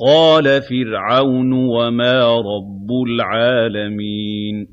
قَالَ فِرْعَوْنُ وَمَا رَبُّ الْعَالَمِينَ